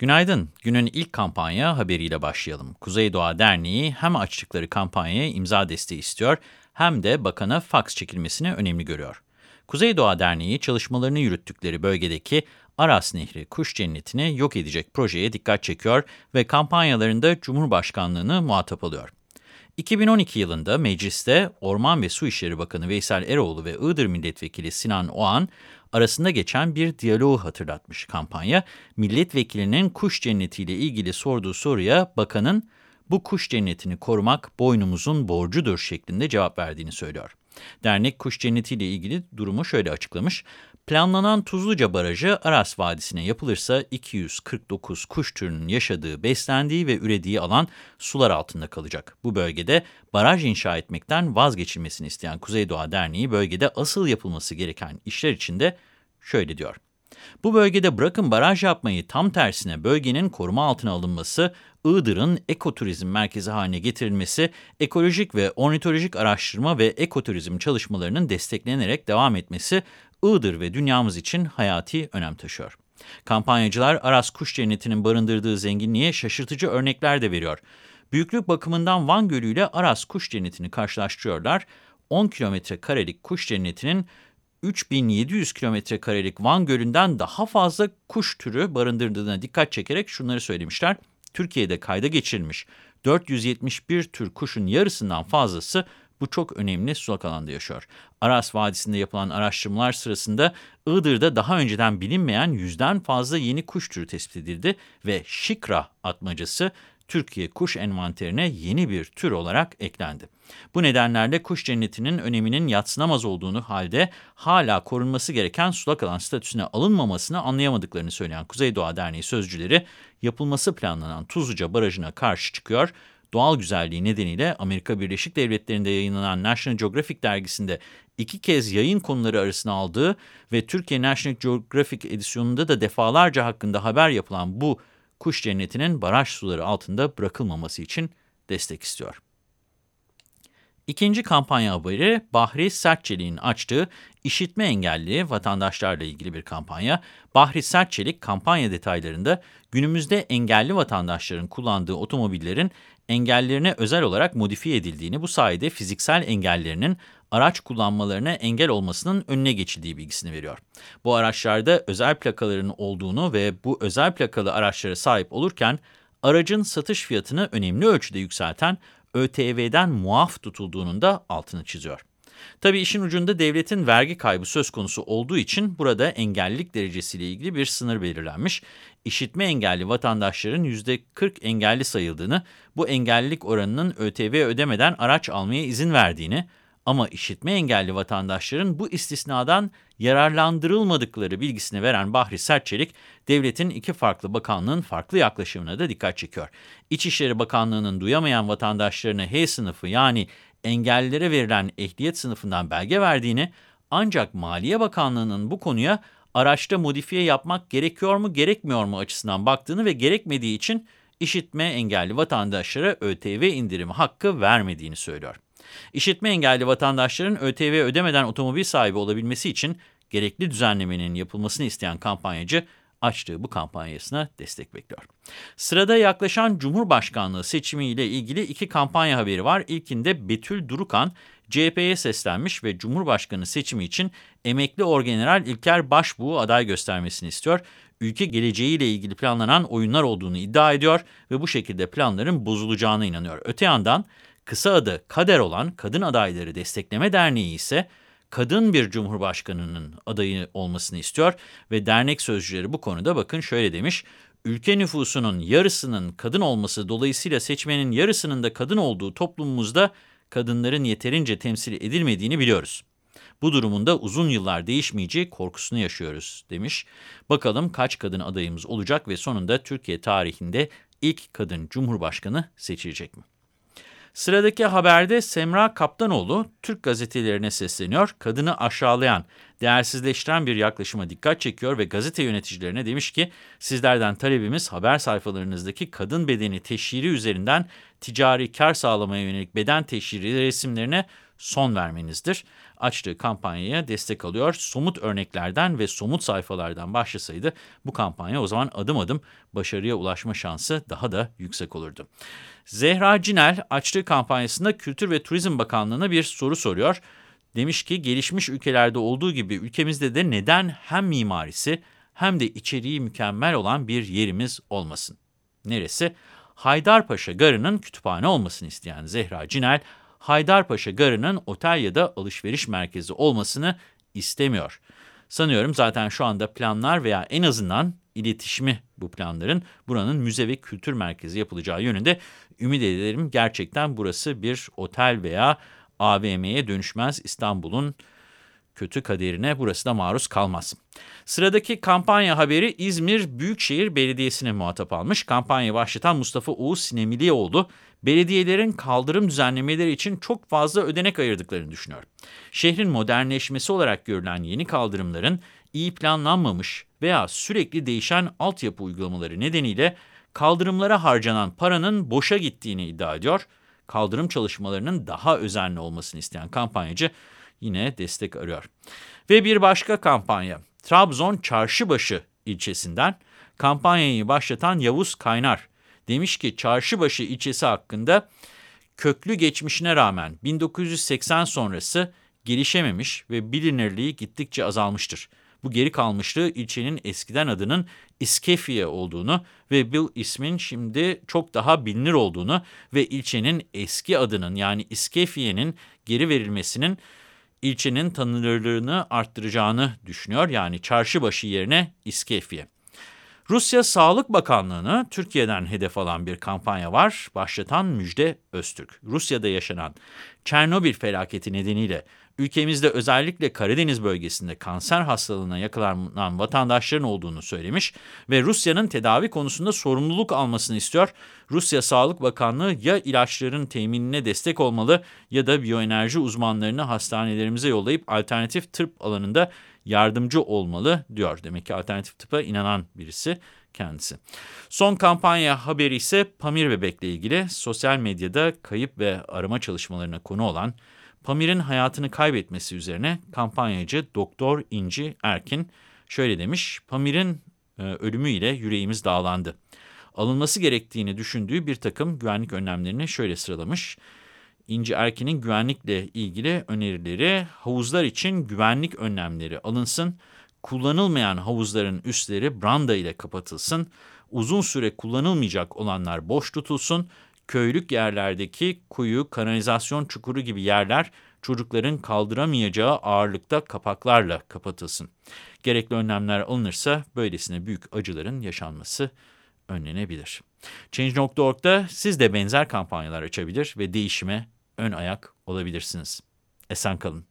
Günaydın. Günün ilk kampanya haberiyle başlayalım. Kuzey Doğa Derneği hem açtıkları kampanyaya imza desteği istiyor hem de bakana faks çekilmesini önemli görüyor. Kuzey Doğa Derneği çalışmalarını yürüttükleri bölgedeki Aras Nehri kuş cennetini yok edecek projeye dikkat çekiyor ve kampanyalarında Cumhurbaşkanlığını muhatap alıyor. 2012 yılında mecliste Orman ve Su İşleri Bakanı Veysel Eroğlu ve Iğdır Milletvekili Sinan Oğan arasında geçen bir diyaloğu hatırlatmış kampanya. Milletvekilinin kuş cennetiyle ilgili sorduğu soruya bakanın bu kuş cennetini korumak boynumuzun borcudur şeklinde cevap verdiğini söylüyor. Dernek kuş cennetiyle ilgili durumu şöyle açıklamış. Planlanan Tuzluca Barajı Aras Vadisi'ne yapılırsa 249 kuş türünün yaşadığı, beslendiği ve ürediği alan sular altında kalacak. Bu bölgede baraj inşa etmekten vazgeçilmesini isteyen Kuzey Doğa Derneği bölgede asıl yapılması gereken işler içinde şöyle diyor. Bu bölgede bırakın baraj yapmayı tam tersine bölgenin koruma altına alınması, Iğdır'ın ekoturizm merkezi haline getirilmesi, ekolojik ve ornitolojik araştırma ve ekoturizm çalışmalarının desteklenerek devam etmesi Iğdır ve dünyamız için hayati önem taşıyor. Kampanyacılar Aras Kuş Cenneti'nin barındırdığı zenginliğe şaşırtıcı örnekler de veriyor. Büyüklük bakımından Van Gölü ile Aras Kuş Cenneti'ni karşılaştırıyorlar. 10 kilometre karelik kuş cennetinin 3700 kilometre karelik Van Gölü'nden daha fazla kuş türü barındırdığına dikkat çekerek şunları söylemişler. Türkiye'de kayda geçirilmiş 471 tür kuşun yarısından fazlası bu çok önemli sulak alanda yaşıyor. Aras Vadisi'nde yapılan araştırmalar sırasında Iğdır'da daha önceden bilinmeyen yüzden fazla yeni kuş türü tespit edildi ve şikra atmacası Türkiye kuş envanterine yeni bir tür olarak eklendi. Bu nedenlerle kuş cennetinin öneminin yatsınamaz olduğunu halde hala korunması gereken sulak alan statüsüne alınmamasını anlayamadıklarını söyleyen Kuzey Doğa Derneği sözcüleri yapılması planlanan Tuzluca Barajı'na karşı çıkıyor doğal güzelliği nedeniyle Amerika Birleşik Devletleri'nde yayınlanan National Geographic dergisinde iki kez yayın konuları arasına aldığı ve Türkiye National Geographic edisyonunda da defalarca hakkında haber yapılan bu kuş cennetinin baraj suları altında bırakılmaması için destek istiyor. İkinci kampanya haberi Bahri Sertçelik'in açtığı işitme engelli vatandaşlarla ilgili bir kampanya. Bahri Sertçelik kampanya detaylarında günümüzde engelli vatandaşların kullandığı otomobillerin engellerine özel olarak modifiye edildiğini, bu sayede fiziksel engellerinin araç kullanmalarına engel olmasının önüne geçildiği bilgisini veriyor. Bu araçlarda özel plakaların olduğunu ve bu özel plakalı araçlara sahip olurken aracın satış fiyatını önemli ölçüde yükselten ÖTV'den muaf tutulduğunun da altını çiziyor. Tabii işin ucunda devletin vergi kaybı söz konusu olduğu için burada engellilik derecesiyle ilgili bir sınır belirlenmiş. İşitme engelli vatandaşların %40 engelli sayıldığını, bu engellilik oranının ÖTV ödemeden araç almaya izin verdiğini ama işitme engelli vatandaşların bu istisnadan yararlandırılmadıkları bilgisini veren Bahri Sertçelik, devletin iki farklı bakanlığın farklı yaklaşımına da dikkat çekiyor. İçişleri Bakanlığı'nın duyamayan vatandaşlarına H sınıfı yani engellilere verilen ehliyet sınıfından belge verdiğini ancak Maliye Bakanlığı'nın bu konuya araçta modifiye yapmak gerekiyor mu gerekmiyor mu açısından baktığını ve gerekmediği için işitme engelli vatandaşlara ÖTV indirimi hakkı vermediğini söylüyor. İşitme engelli vatandaşların ÖTV ödemeden otomobil sahibi olabilmesi için gerekli düzenlemenin yapılmasını isteyen kampanyacı açtığı bu kampanyasına destek bekliyor. Sırada yaklaşan Cumhurbaşkanlığı seçimiyle ilgili iki kampanya haberi var. İlkinde Betül Durukan CHP'ye seslenmiş ve Cumhurbaşkanı seçimi için emekli orgeneral İlker Başbuğ'u aday göstermesini istiyor. Ülke geleceğiyle ilgili planlanan oyunlar olduğunu iddia ediyor ve bu şekilde planların bozulacağına inanıyor. Öte yandan kısa adı Kader olan Kadın Adayları Destekleme Derneği ise kadın bir cumhurbaşkanının adayı olmasını istiyor ve dernek sözcüleri bu konuda bakın şöyle demiş. Ülke nüfusunun yarısının kadın olması dolayısıyla seçmenin yarısının da kadın olduğu toplumumuzda kadınların yeterince temsil edilmediğini biliyoruz. Bu durumunda uzun yıllar değişmeyeceği korkusunu yaşıyoruz demiş. Bakalım kaç kadın adayımız olacak ve sonunda Türkiye tarihinde ilk kadın cumhurbaşkanı seçilecek mi? Sıradaki haberde Semra Kaptanoğlu Türk gazetelerine sesleniyor. Kadını aşağılayan, değersizleştiren bir yaklaşıma dikkat çekiyor ve gazete yöneticilerine demiş ki sizlerden talebimiz haber sayfalarınızdaki kadın bedeni teşhiri üzerinden ticari kar sağlamaya yönelik beden teşhiri resimlerine son vermenizdir. açtığı kampanyaya destek alıyor. Somut örneklerden ve somut sayfalardan başlasaydı bu kampanya o zaman adım adım başarıya ulaşma şansı daha da yüksek olurdu. Zehra Cinel açtığı kampanyasında Kültür ve Turizm Bakanlığı'na bir soru soruyor. Demiş ki gelişmiş ülkelerde olduğu gibi ülkemizde de neden hem mimarisi hem de içeriği mükemmel olan bir yerimiz olmasın? Neresi? Haydarpaşa Garı'nın kütüphane olmasını isteyen Zehra Cinel, Haydarpaşa Garı'nın otel ya da alışveriş merkezi olmasını istemiyor. Sanıyorum zaten şu anda planlar veya en azından iletişimi bu planların buranın müze ve kültür merkezi yapılacağı yönünde ümit ederim. Gerçekten burası bir otel veya AVM'ye dönüşmez İstanbul'un kötü kaderine burası da maruz kalmaz. Sıradaki kampanya haberi İzmir Büyükşehir Belediyesi'ne muhatap almış. Kampanyayı başlatan Mustafa Oğuz Sinemilioğlu, belediyelerin kaldırım düzenlemeleri için çok fazla ödenek ayırdıklarını düşünüyor. Şehrin modernleşmesi olarak görülen yeni kaldırımların iyi planlanmamış veya sürekli değişen altyapı uygulamaları nedeniyle kaldırımlara harcanan paranın boşa gittiğini iddia ediyor. Kaldırım çalışmalarının daha özenli olmasını isteyen kampanyacı yine destek arıyor. Ve bir başka kampanya. Trabzon Çarşıbaşı ilçesinden kampanyayı başlatan Yavuz Kaynar demiş ki Çarşıbaşı ilçesi hakkında köklü geçmişine rağmen 1980 sonrası gelişememiş ve bilinirliği gittikçe azalmıştır. Bu geri kalmışlığı ilçenin eskiden adının İskefiye olduğunu ve bu ismin şimdi çok daha bilinir olduğunu ve ilçenin eski adının yani İskefiye'nin geri verilmesinin ilçenin tanınırlığını arttıracağını düşünüyor. Yani çarşıbaşı yerine İskefiye. Rusya Sağlık Bakanlığı'nı Türkiye'den hedef alan bir kampanya var. Başlatan Müjde Öztürk. Rusya'da yaşanan Çernobil felaketi nedeniyle ülkemizde özellikle Karadeniz bölgesinde kanser hastalığına yakalanan vatandaşların olduğunu söylemiş ve Rusya'nın tedavi konusunda sorumluluk almasını istiyor. Rusya Sağlık Bakanlığı ya ilaçların teminine destek olmalı ya da biyoenerji uzmanlarını hastanelerimize yollayıp alternatif tıp alanında yardımcı olmalı diyor. Demek ki alternatif tıpa inanan birisi kendisi. Son kampanya haberi ise Pamir bebekle ilgili sosyal medyada kayıp ve arama çalışmalarına konu olan Pamir'in hayatını kaybetmesi üzerine kampanyacı Doktor İnci Erkin şöyle demiş. Pamir'in e, ölümüyle yüreğimiz dağlandı. Alınması gerektiğini düşündüğü bir takım güvenlik önlemlerini şöyle sıralamış. İnci Erkin'in güvenlikle ilgili önerileri havuzlar için güvenlik önlemleri alınsın, kullanılmayan havuzların üstleri branda ile kapatılsın, uzun süre kullanılmayacak olanlar boş tutulsun, köylük yerlerdeki kuyu, kanalizasyon çukuru gibi yerler çocukların kaldıramayacağı ağırlıkta kapaklarla kapatılsın. Gerekli önlemler alınırsa böylesine büyük acıların yaşanması önlenebilir. Change.org'da siz de benzer kampanyalar açabilir ve değişime ön ayak olabilirsiniz. Esen kalın.